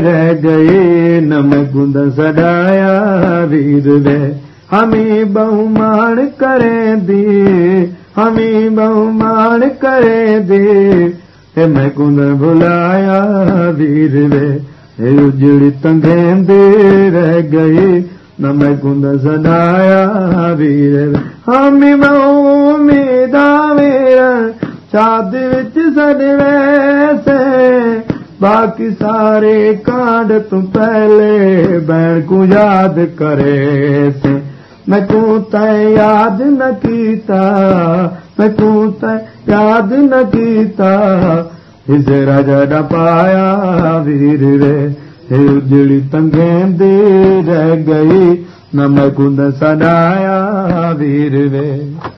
रह गए न सड़ाया वीर हमी बहुमान करें हमी बहुमान करें भुलाया वीर वे। हे उजड़ी तंगेंदे रह गए न मैं गुंद सड़ाया वीर हमी चाद विच सड़ वैसे बाकी सारे कांड तू बैण को याद करे तू याद न मैं तू तय याद न कीता हिजरा जड़ा पाया वीर रे हे उजड़ी तंगेंदे रह गई न मैं कुंद सदाया वीर वे